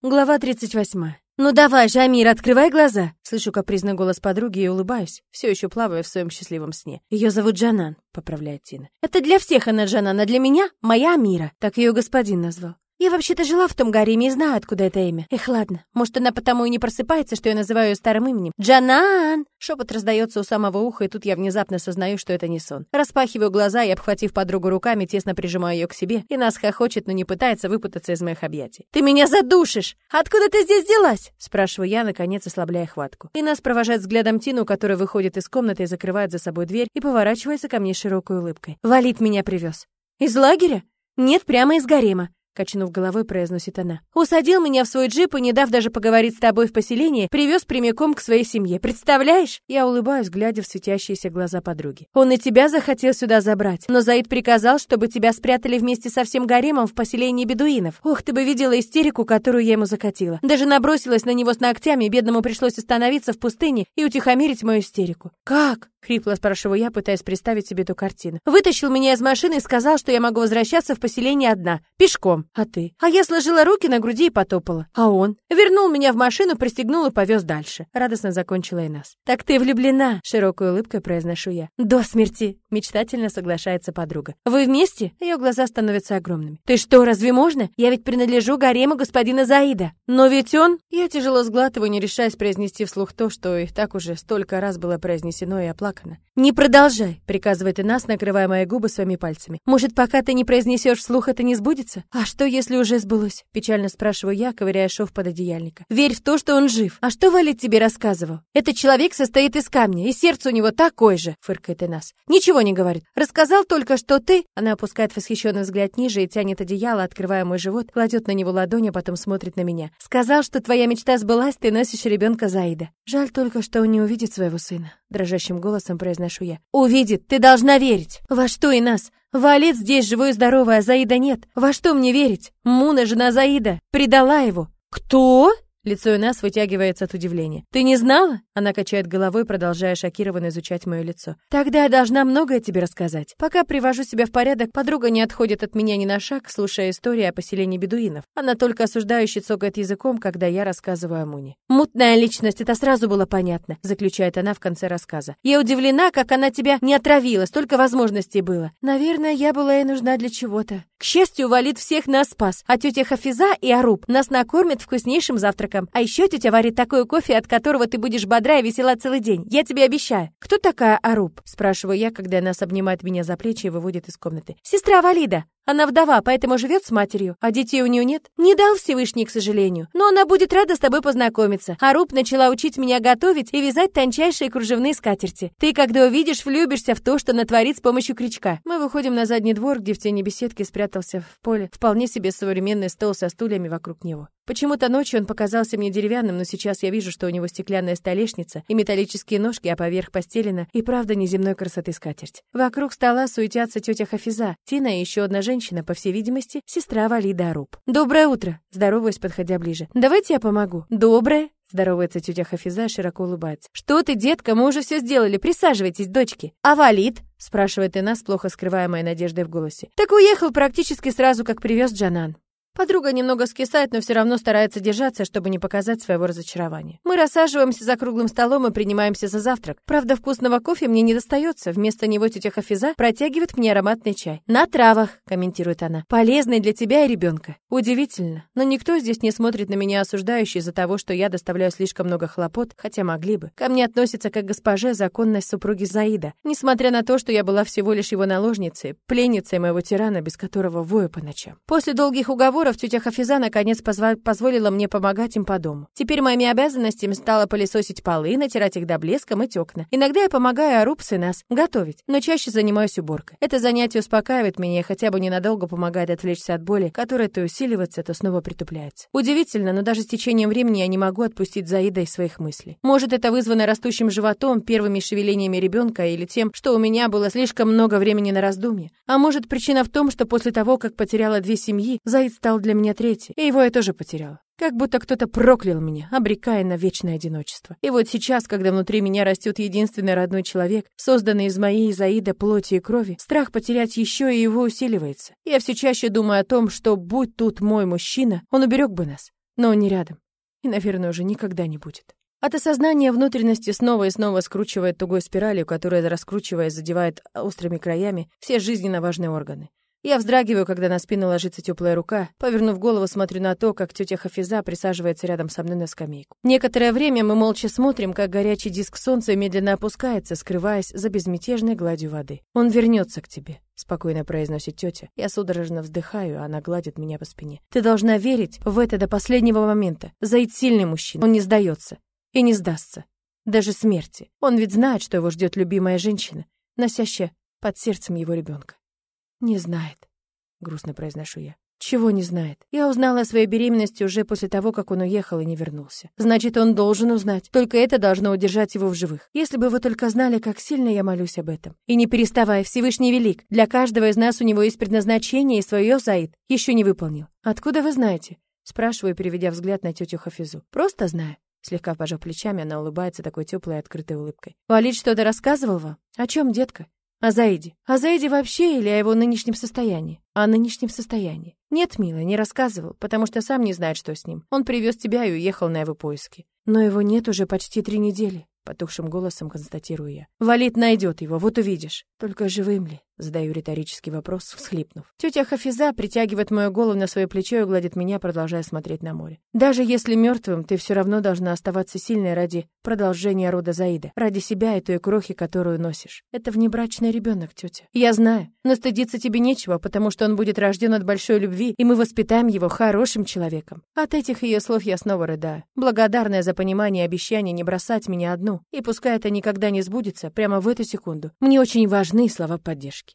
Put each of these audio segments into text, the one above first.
Глава 38. «Ну давай же, Амир, открывай глаза!» Слышу капризный голос подруги и улыбаюсь, все еще плавая в своем счастливом сне. Ее зовут Джанан, поправляет Тина. Это для всех она Джанан, а для меня моя Амира. Так ее господин назвал. Я вообще-то жила в том гареме и знаю, откуда это имя. Эх, ладно. Может, она потому и не просыпается, что я называю ее старым именем. Джанан! Шепот раздается у самого уха, и тут я внезапно сознаю, что это не сон. Распахиваю глаза и, обхватив подругу руками, тесно прижимаю ее к себе, и нас хохочет, но не пытается выпутаться из моих объятий. «Ты меня задушишь! Откуда ты здесь взялась?» Спрашиваю я, наконец, ослабляя хватку. И нас провожает взглядом Тину, которая выходит из комнаты и закрывает за собой дверь, и поворачивается ко мне широкой улыбкой. «Валит меня привез. Из лагеря? Нет, прямо из гарема. Качнув головой, произносит она. «Усадил меня в свой джип и, не дав даже поговорить с тобой в поселении, привез прямиком к своей семье. Представляешь?» Я улыбаюсь, глядя в светящиеся глаза подруги. «Он и тебя захотел сюда забрать, но Заид приказал, чтобы тебя спрятали вместе со всем гаремом в поселении бедуинов. Ох, ты бы видела истерику, которую я ему закатила. Даже набросилась на него с ногтями, бедному пришлось остановиться в пустыне и утихомирить мою истерику. «Как?» — хрипло спрашиваю я, пытаясь представить себе эту картину. «Вытащил меня из машины и сказал, что я могу возвращаться в поселение одна, пешком. А ты? А я сложила руки на груди и потопала. А он? Вернул меня в машину, пристегнул и повез дальше. Радостно закончила и нас. Так ты влюблена? Широкой улыбкой произношу я. До смерти. Мечтательно соглашается подруга. Вы вместе? Ее глаза становятся огромными. Ты что, разве можно? Я ведь принадлежу гарему господина Заида. Но ведь он... Я тяжело сглатываю, не решаясь произнести вслух то, что и так уже столько раз было произнесено и оплакано. «Не продолжай», — приказывает нас, накрывая мои губы своими пальцами. «Может, пока ты не произнесешь вслух, это не сбудется? А что, если уже сбылось?» Печально спрашиваю я, ковыряя шов под одеяльника. «Верь в то, что он жив. А что Валит тебе рассказывал? Этот человек состоит из камня, и сердце у него такое же», — фыркает и нас. «Ничего не говорит. Рассказал только, что ты...» Она опускает восхищенный взгляд ниже и тянет одеяло, открывая мой живот, кладет на него ладонь, а потом смотрит на меня. «Сказал, что твоя мечта сбылась, ты носишь ребенка Заида. Жаль только, что он не увидит своего сына», — дрожащим голосом произношу я. «Увидит, ты должна верить!» «Во что и нас? Валет здесь живой и здоровый, а Заида нет. Во что мне верить? Муна, жена Заида, предала его». «Кто?» Лицо Инесс вытягивается от удивления. «Ты не знала?» Она качает головой, продолжая шокированно изучать мое лицо. «Тогда я должна многое тебе рассказать. Пока привожу себя в порядок, подруга не отходит от меня ни на шаг, слушая истории о поселении бедуинов. Она только осуждающе цокает языком, когда я рассказываю о Муне. «Мутная личность, это сразу было понятно», заключает она в конце рассказа. «Я удивлена, как она тебя не отравила, столько возможностей было. Наверное, я была ей нужна для чего-то. К счастью, Валид всех нас спас, а тетя Хафиза и Аруб нас накормят вкуснейшим завтраком. А еще тетя варит такой кофе, от которого ты будешь бодра и весела целый день. Я тебе обещаю. Кто такая Аруб? Спрашиваю я, когда нас обнимает меня за плечи и выводит из комнаты. Сестра Валида. Она вдова, поэтому живет с матерью, а детей у нее нет. Не дал Всевышний, к сожалению. Но она будет рада с тобой познакомиться. Аруб начала учить меня готовить и вязать тончайшие кружевные скатерти. Ты, когда увидишь, влюбишься в то, что натворит с помощью крючка. Мы выходим на задний двор, где в тени беседки спрятался в поле вполне себе современный стол со стульями вокруг него. Почему-то ночью он показался мне деревянным, но сейчас я вижу, что у него стеклянная столешница и металлические ножки, а поверх постелена и правда неземной красоты скатерть. Вокруг стола суетятся тетя Хафиза, Тина и еще одна женщина, по всей видимости, сестра Валида Аруб. «Доброе утро!» Здороваюсь, подходя ближе. «Давайте я помогу». «Доброе!» Здоровается тетя Хафиза, широко улыбается. «Что ты, детка, мы уже все сделали. Присаживайтесь, дочки». «А Валид?» спрашивает Инна с плохо скрываемой надеждой в голосе. «Так уехал практически сразу, как привез Джанан». Подруга немного скисает, но все равно старается держаться, чтобы не показать своего разочарования. Мы рассаживаемся за круглым столом и принимаемся за завтрак. Правда, вкусного кофе мне не достается. Вместо него тетя Хафиза протягивает мне ароматный чай. «На травах», — комментирует она. «Полезный для тебя и ребенка». Удивительно, но никто здесь не смотрит на меня осуждающе из-за того, что я доставляю слишком много хлопот, хотя могли бы. Ко мне относятся как госпоже законной супруги Заида, несмотря на то, что я была всего лишь его наложницей, пленницей моего тирана, без которого вою по ночам. После долгих уговоров разговоров тетя Хафиза наконец позволила мне помогать им по дому. Теперь моими обязанностями стало пылесосить полы, натирать их до блеска, мыть окна. Иногда я помогаю Арубс и нас готовить, но чаще занимаюсь уборкой. Это занятие успокаивает меня и хотя бы ненадолго помогает отвлечься от боли, которая то усиливается, то снова притупляется. Удивительно, но даже с течением времени я не могу отпустить Заида из своих мыслей. Может, это вызвано растущим животом, первыми шевелениями ребенка или тем, что у меня было слишком много времени на раздумье. А может, причина в том, что после того, как потеряла две семьи, Заид стал стал для меня третий, и его я тоже потеряла. Как будто кто-то проклял меня, обрекая на вечное одиночество. И вот сейчас, когда внутри меня растет единственный родной человек, созданный из моей Заида плоти и крови, страх потерять еще и его усиливается. Я все чаще думаю о том, что будь тут мой мужчина, он уберег бы нас. Но он не рядом. И, наверное, уже никогда не будет. От осознания внутренности снова и снова скручивает тугой спиралью, которая, раскручиваясь, задевает острыми краями все жизненно важные органы. Я вздрагиваю, когда на спину ложится теплая рука. Повернув голову, смотрю на то, как тетя Хафиза присаживается рядом со мной на скамейку. Некоторое время мы молча смотрим, как горячий диск солнца медленно опускается, скрываясь за безмятежной гладью воды. «Он вернется к тебе», — спокойно произносит тетя. Я судорожно вздыхаю, а она гладит меня по спине. «Ты должна верить в это до последнего момента. Заид сильный мужчина. Он не сдается. И не сдастся. Даже смерти. Он ведь знает, что его ждет любимая женщина, носящая под сердцем его ребенка. «Не знает», — грустно произношу я. «Чего не знает? Я узнала о своей беременности уже после того, как он уехал и не вернулся. Значит, он должен узнать. Только это должно удержать его в живых. Если бы вы только знали, как сильно я молюсь об этом. И не переставая, Всевышний велик. Для каждого из нас у него есть предназначение, и свое Заид еще не выполнил. Откуда вы знаете?» Спрашиваю, переведя взгляд на тетю Хафизу. «Просто знаю». Слегка пожав плечами, она улыбается такой теплой и открытой улыбкой. «Валид что-то рассказывал вам? О чем, детка?» О Заиде. О Заиде вообще или о его нынешнем состоянии? О нынешнем состоянии. Нет, милая, не рассказывал, потому что сам не знает, что с ним. Он привез тебя и уехал на его поиски. Но его нет уже почти три недели. Потухшим голосом констатирую я. Валит найдет его, вот увидишь. Только живым ли? Задаю риторический вопрос, всхлипнув. Тетя Хафиза притягивает мою голову на свое плечо и гладит меня, продолжая смотреть на море. Даже если мертвым, ты все равно должна оставаться сильной ради продолжения рода Заида, ради себя и той крохи, которую носишь. Это внебрачный ребенок, тетя. Я знаю, но стыдиться тебе нечего, потому что он будет рожден от большой любви, и мы воспитаем его хорошим человеком. От этих ее слов я снова рыдаю, благодарная за понимание и обещание не бросать меня одну. И пускай это никогда не сбудется, прямо в эту секунду, мне очень важны слова поддержки.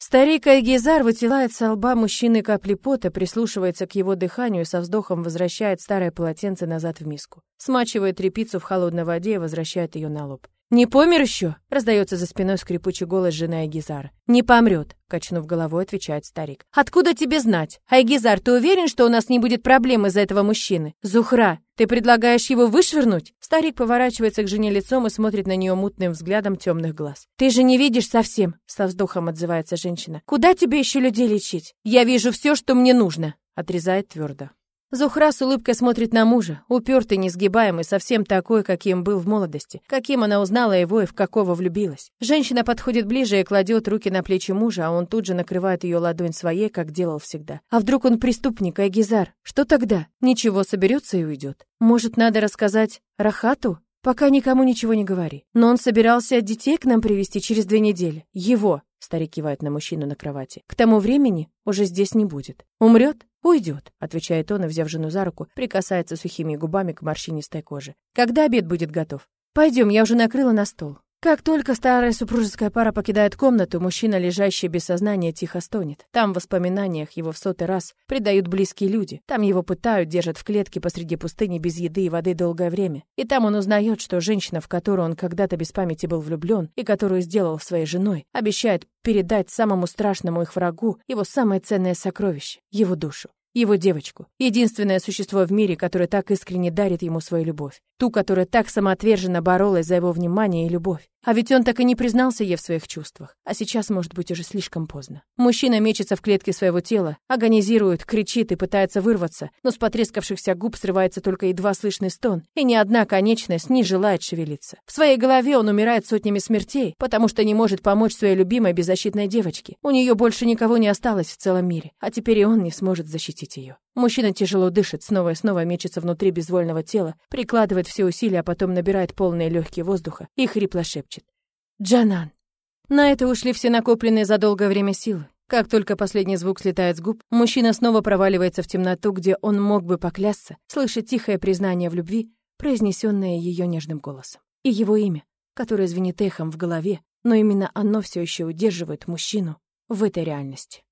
Старик Айгизар вытирает со лба мужчины капли пота, прислушивается к его дыханию и со вздохом возвращает старое полотенце назад в миску. Смачивает тряпицу в холодной воде и возвращает ее на лоб. «Не помер еще?» — раздается за спиной скрипучий голос жены Айгизара. «Не помрет», — качнув головой, отвечает старик. «Откуда тебе знать? Айгизар, ты уверен, что у нас не будет проблем из-за этого мужчины? Зухра, ты предлагаешь его вышвырнуть?» Старик поворачивается к жене лицом и смотрит на нее мутным взглядом темных глаз. «Ты же не видишь совсем», — со вздохом отзывается женщина. «Куда тебе еще людей лечить? Я вижу все, что мне нужно», — отрезает твердо. Зухра с улыбкой смотрит на мужа, упертый, несгибаемый, совсем такой, каким был в молодости, каким она узнала его и в какого влюбилась. Женщина подходит ближе и кладет руки на плечи мужа, а он тут же накрывает ее ладонь своей, как делал всегда. А вдруг он преступник, Айгизар? Что тогда? Ничего, соберется и уйдет. Может, надо рассказать Рахату? Пока никому ничего не говори. Но он собирался детей к нам привести через две недели. Его, старик кивает на мужчину на кровати, к тому времени уже здесь не будет. Умрет? «Уйдет», — отвечает он и, взяв жену за руку, прикасается сухими губами к морщинистой коже. «Когда обед будет готов?» «Пойдем, я уже накрыла на стол». Как только старая супружеская пара покидает комнату, мужчина, лежащий без сознания, тихо стонет. Там в воспоминаниях его в сотый раз предают близкие люди. Там его пытают, держат в клетке посреди пустыни без еды и воды долгое время. И там он узнает, что женщина, в которую он когда-то без памяти был влюблен и которую сделал своей женой, обещает передать самому страшному их врагу его самое ценное сокровище — его душу его девочку, единственное существо в мире, которое так искренне дарит ему свою любовь, ту, которая так самоотверженно боролась за его внимание и любовь. А ведь он так и не признался ей в своих чувствах. А сейчас, может быть, уже слишком поздно. Мужчина мечется в клетке своего тела, агонизирует, кричит и пытается вырваться, но с потрескавшихся губ срывается только едва слышный стон, и ни одна конечность не желает шевелиться. В своей голове он умирает сотнями смертей, потому что не может помочь своей любимой беззащитной девочке. У нее больше никого не осталось в целом мире, а теперь и он не сможет защитить ее. Мужчина тяжело дышит, снова и снова мечется внутри безвольного тела, прикладывает все усилия, а потом набирает полные легкие воздуха и хрипло шепчет. «Джанан!» На это ушли все накопленные за долгое время силы. Как только последний звук слетает с губ, мужчина снова проваливается в темноту, где он мог бы поклясться, слышать тихое признание в любви, произнесенное ее нежным голосом. И его имя, которое звенит эхом в голове, но именно оно все еще удерживает мужчину в этой реальности.